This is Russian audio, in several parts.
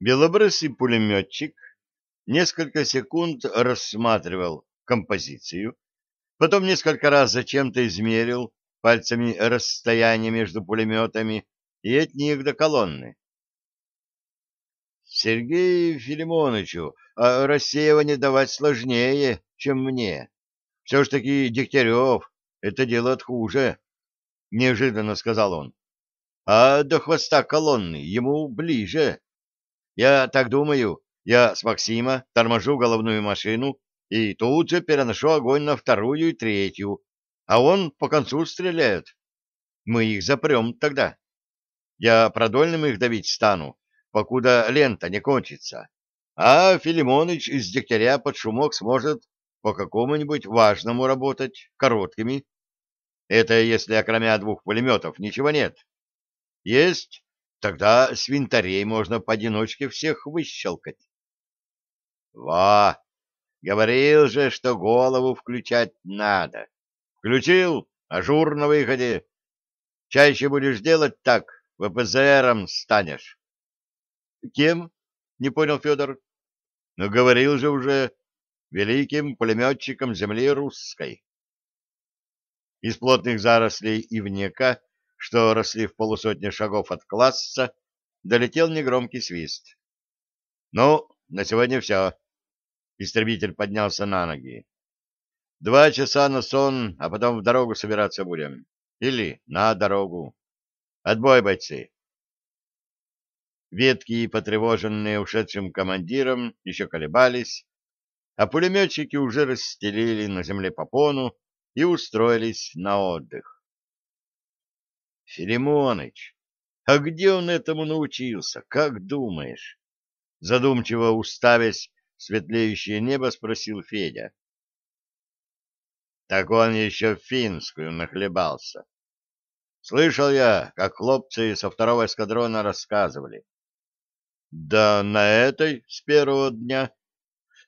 Белобрысый пулеметчик несколько секунд рассматривал композицию, потом несколько раз зачем-то измерил пальцами расстояние между пулеметами и от них до колонны. Сергею Филимоновичу а рассеивание давать сложнее, чем мне. Все ж таки Дегтярев это делает хуже, — неожиданно сказал он. А до хвоста колонны ему ближе. Я так думаю, я с Максима торможу головную машину и тут же переношу огонь на вторую и третью, а он по концу стреляет. Мы их запрем тогда. Я продольным их давить стану, покуда лента не кончится. А Филимоныч из Дегтяря под шумок сможет по какому-нибудь важному работать, короткими. Это если, окромя двух пулеметов, ничего нет. Есть, тогда с винтарей можно поодиночке всех выщелкать. Ва! Говорил же, что голову включать надо. Включил, ажур на выходе. Чаще будешь делать так, ВПЗРом станешь. Кем? Не понял Федор. Но ну, говорил же уже великим пулеметчиком земли русской. Из плотных зарослей ивнека, что росли в полусотне шагов от класса, долетел негромкий свист. — Ну, на сегодня все. Истребитель поднялся на ноги. — Два часа на сон, а потом в дорогу собираться будем. Или на дорогу. Отбой, бойцы. Ветки, потревоженные ушедшим командиром, еще колебались, а пулеметчики уже расстелили на земле попону и устроились на отдых. Филимоныч, а где он этому научился, как думаешь? Задумчиво уставясь в светлеющее небо, спросил Федя. Так он еще в финскую нахлебался. Слышал я, как хлопцы со второго эскадрона рассказывали. Да на этой с первого дня.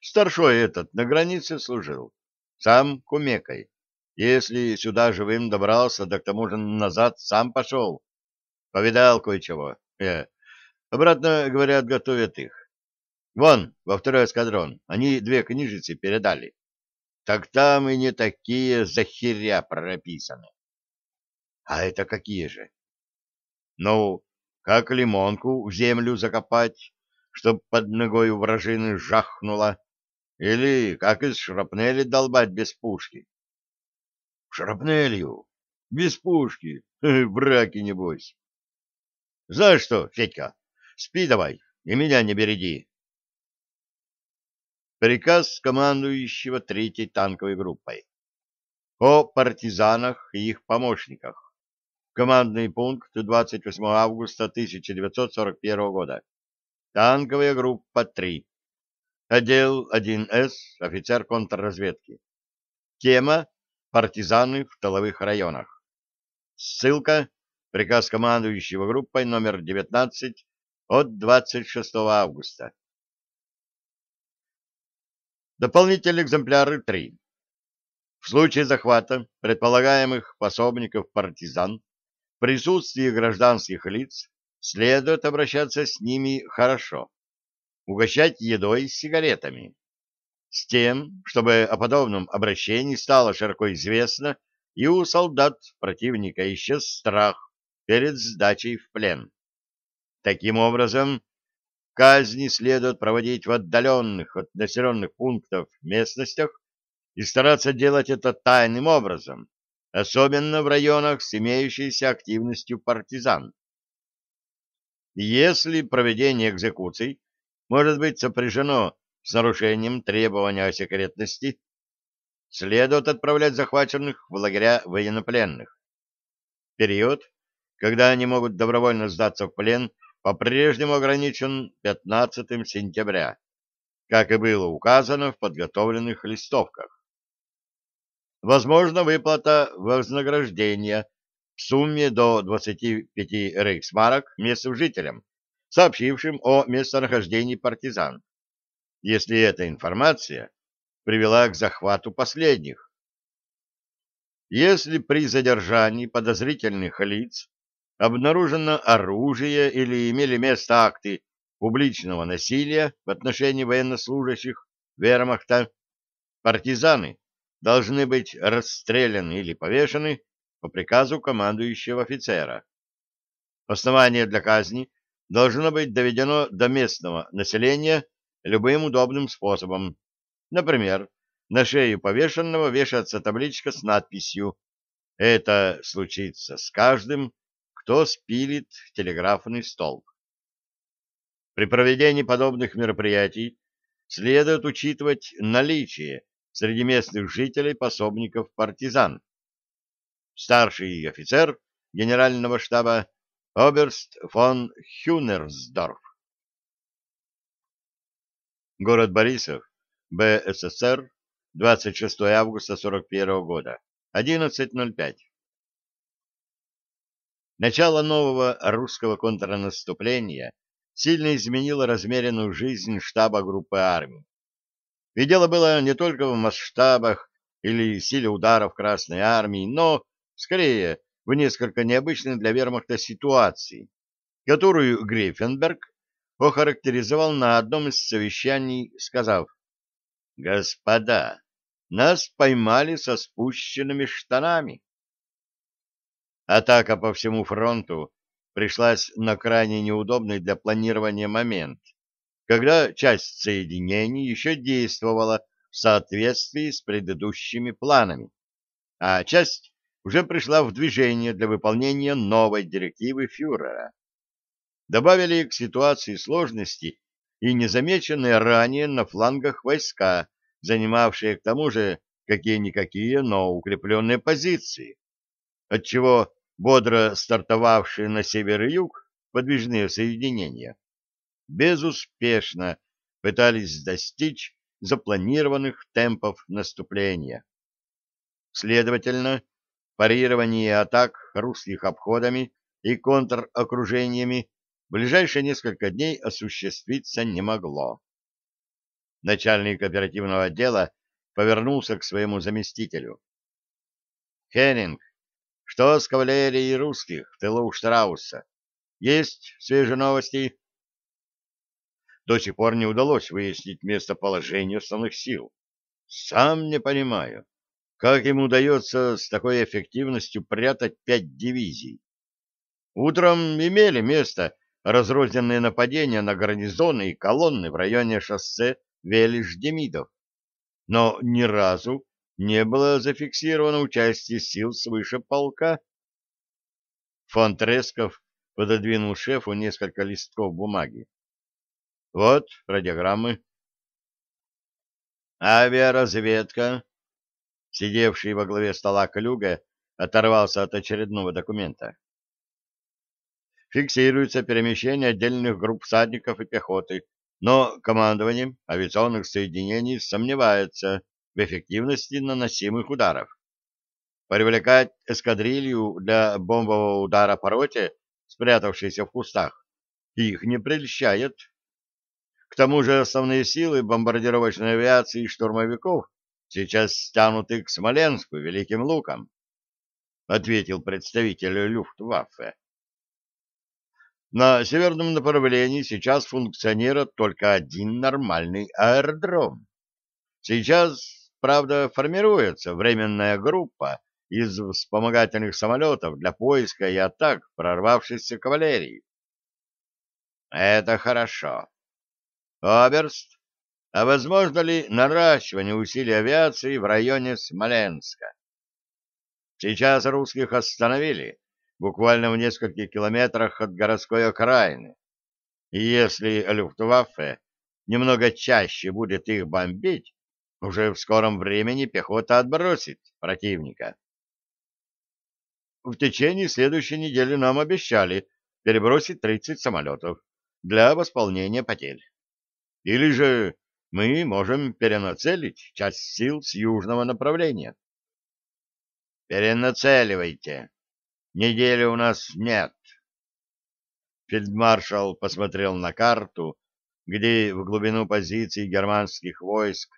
Старшой этот на границе служил. Сам кумекой. Если сюда живым добрался, да к тому же назад сам пошел. Повидал кое-чего. Э, обратно, говорят, готовят их. Вон, во второй эскадрон, они две книжицы передали. Так там и не такие захеря прописаны. А это какие же? Ну, как лимонку в землю закопать, чтоб под ногой у вражины жахнуло, или как из шрапнели долбать без пушки. Шрапнелью? Без пушки? Браки, небось. Знаешь что, Федька, спи давай и меня не береди. Приказ командующего третьей танковой группой. О партизанах и их помощниках. Командный пункт 28 августа 1941 года. Танковая группа 3. Отдел 1С, офицер контрразведки. Тема «Партизаны в тыловых районах». Ссылка «Приказ командующего группой номер 19 от 26 августа». Дополнительные экземпляры 3. В случае захвата предполагаемых пособников партизан присутствии гражданских лиц следует обращаться с ними хорошо, угощать едой и сигаретами, с тем, чтобы о подобном обращении стало широко известно и у солдат противника исчез страх перед сдачей в плен. Таким образом, казни следует проводить в отдаленных от населенных пунктов местностях и стараться делать это тайным образом, особенно в районах с имеющейся активностью партизан. Если проведение экзекуций может быть сопряжено с нарушением требования о секретности, следует отправлять захваченных в лагеря военнопленных. Период, когда они могут добровольно сдаться в плен, по-прежнему ограничен 15 сентября, как и было указано в подготовленных листовках возможно выплата вознаграждения в сумме до 25 рейхсмарок местным жителям, сообщившим о местонахождении партизан, если эта информация привела к захвату последних. Если при задержании подозрительных лиц обнаружено оружие или имели место акты публичного насилия в отношении военнослужащих вермахта, партизаны должны быть расстреляны или повешены по приказу командующего офицера. Основание для казни должно быть доведено до местного населения любым удобным способом. Например, на шею повешенного вешается табличка с надписью «Это случится с каждым, кто спилит телеграфный столб». При проведении подобных мероприятий следует учитывать наличие среди местных жителей пособников партизан. Старший офицер генерального штаба Оберст фон Хюнерсдорф. Город Борисов, БССР, 26 августа 41 года, 11.05. Начало нового русского контрнаступления сильно изменило размеренную жизнь штаба группы армий. И дело было не только в масштабах или силе ударов Красной Армии, но, скорее, в несколько необычной для вермахта ситуации, которую Грейфенберг охарактеризовал на одном из совещаний, сказав, «Господа, нас поймали со спущенными штанами». Атака по всему фронту пришлась на крайне неудобный для планирования момент, когда часть соединений еще действовала в соответствии с предыдущими планами, а часть уже пришла в движение для выполнения новой директивы фюрера. Добавили к ситуации сложности и незамеченные ранее на флангах войска, занимавшие к тому же какие-никакие, но укрепленные позиции, отчего бодро стартовавшие на север и юг подвижные соединения безуспешно пытались достичь запланированных темпов наступления. Следовательно, парирование атак русских обходами и контр-окружениями ближайшие несколько дней осуществиться не могло. Начальник оперативного отдела повернулся к своему заместителю. «Хеннинг, что с кавалерией русских в тылу Штрауса? Есть свежие новости?» До сих пор не удалось выяснить местоположение основных сил. Сам не понимаю, как ему удается с такой эффективностью прятать пять дивизий. Утром имели место разрозненные нападения на гарнизоны и колонны в районе шоссе Велиш-Демидов, но ни разу не было зафиксировано участие сил свыше полка. Фон Тресков пододвинул шефу несколько листков бумаги. Вот радиограммы. Авиаразведка Сидевший во главе стола Калюга оторвался от очередного документа. Фиксируется перемещение отдельных групп всадников и пехоты, но командование авиационных соединений сомневается в эффективности наносимых ударов. Привлекать эскадрилью для бомбового удара по роте, спрятавшейся в кустах, их не прельщает. К тому же основные силы бомбардировочной авиации и штурмовиков сейчас стянуты к Смоленску Великим Луком, — ответил представитель Люфтваффе. На северном направлении сейчас функционирует только один нормальный аэродром. Сейчас, правда, формируется временная группа из вспомогательных самолетов для поиска и атак прорвавшейся кавалерии. Это хорошо. Оберст, а возможно ли наращивание усилий авиации в районе Смоленска. Сейчас русских остановили буквально в нескольких километрах от городской окраины, и если Люфтваффе немного чаще будет их бомбить, уже в скором времени пехота отбросит противника. В течение следующей недели нам обещали перебросить 30 самолетов для восполнения потерь. Или же мы можем перенацелить часть сил с южного направления. Перенацеливайте. Недели у нас нет. Фельдмаршал посмотрел на карту, где в глубину позиций германских войск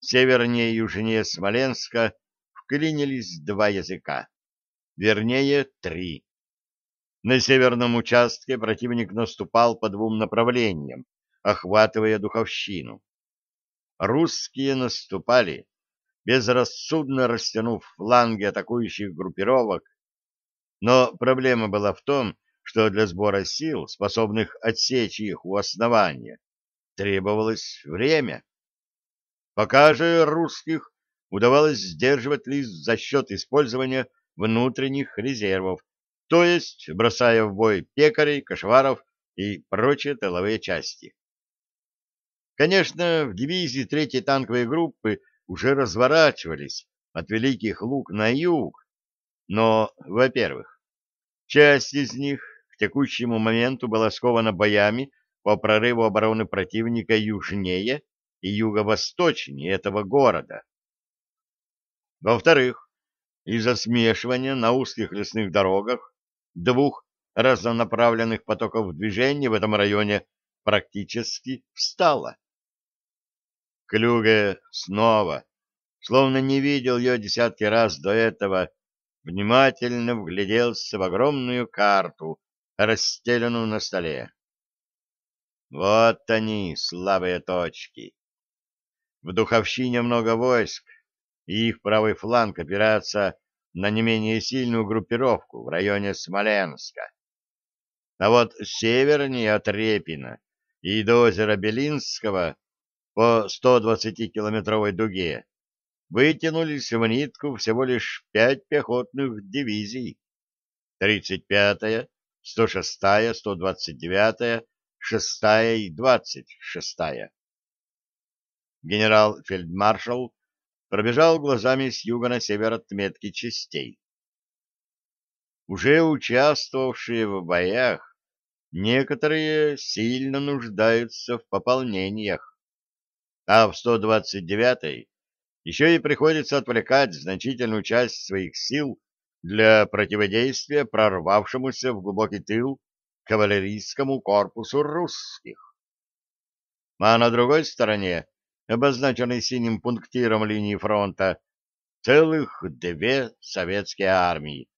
севернее и южнее Смоленска вклинились два языка, вернее, три. На северном участке противник наступал по двум направлениям, охватывая Духовщину. Русские наступали, безрассудно растянув фланги атакующих группировок, но проблема была в том, что для сбора сил, способных отсечь их у основания, требовалось время. Пока же русских удавалось сдерживать лишь за счет использования внутренних резервов, то есть бросая в бой пекарей, кошеваров и прочие тыловые части. Конечно, в дивизии третьей танковой группы уже разворачивались от Великих Луг на юг, но, во-первых, часть из них к текущему моменту была скована боями по прорыву обороны противника южнее и юго-восточнее этого города. Во-вторых, из-за смешивания на узких лесных дорогах двух разнонаправленных потоков движения в этом районе практически встала. Клюге снова, словно не видел ее десятки раз до этого, внимательно вгляделся в огромную карту, расстеленную на столе. Вот они, слабые точки. В Духовщине много войск, и их правый фланг опирается на не менее сильную группировку в районе Смоленска. А вот севернее от Репина и до озера Белинского по 120-километровой дуге вытянулись в нитку всего лишь пять пехотных дивизий. 35-я, 106-я, 129-я, 6-я и 26-я. Генерал-фельдмаршал пробежал глазами с юга на север отметки частей. Уже участвовавшие в боях, некоторые сильно нуждаются в пополнениях, а в 129-й еще и приходится отвлекать значительную часть своих сил для противодействия прорвавшемуся в глубокий тыл кавалерийскому корпусу русских. А на другой стороне обозначенной синим пунктиром линии фронта, целых две советские армии.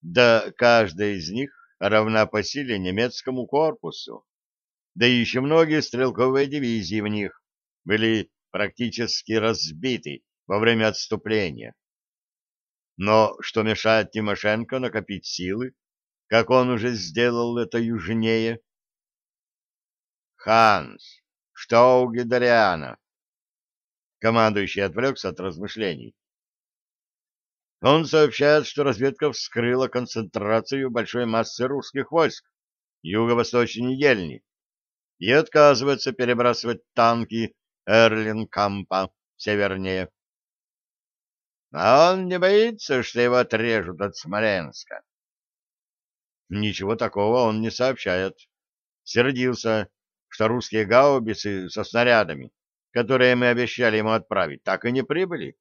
Да каждая из них равна по силе немецкому корпусу. Да еще многие стрелковые дивизии в них были практически разбиты во время отступления. Но что мешает Тимошенко накопить силы, как он уже сделал это южнее? Ханс, что у Гидериана? Командующий отвлекся от размышлений. Он сообщает, что разведка вскрыла концентрацию большой массы русских войск юго-восточнее Ельни и отказывается перебрасывать танки Эрлинкампа севернее. А он не боится, что его отрежут от Смоленска? Ничего такого он не сообщает. Сердился, что русские гаубицы со снарядами, которые мы обещали ему отправить, так и не прибыли.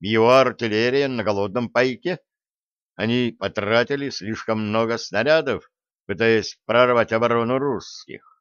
Его артиллерия на голодном пайке. Они потратили слишком много снарядов, пытаясь прорвать оборону русских.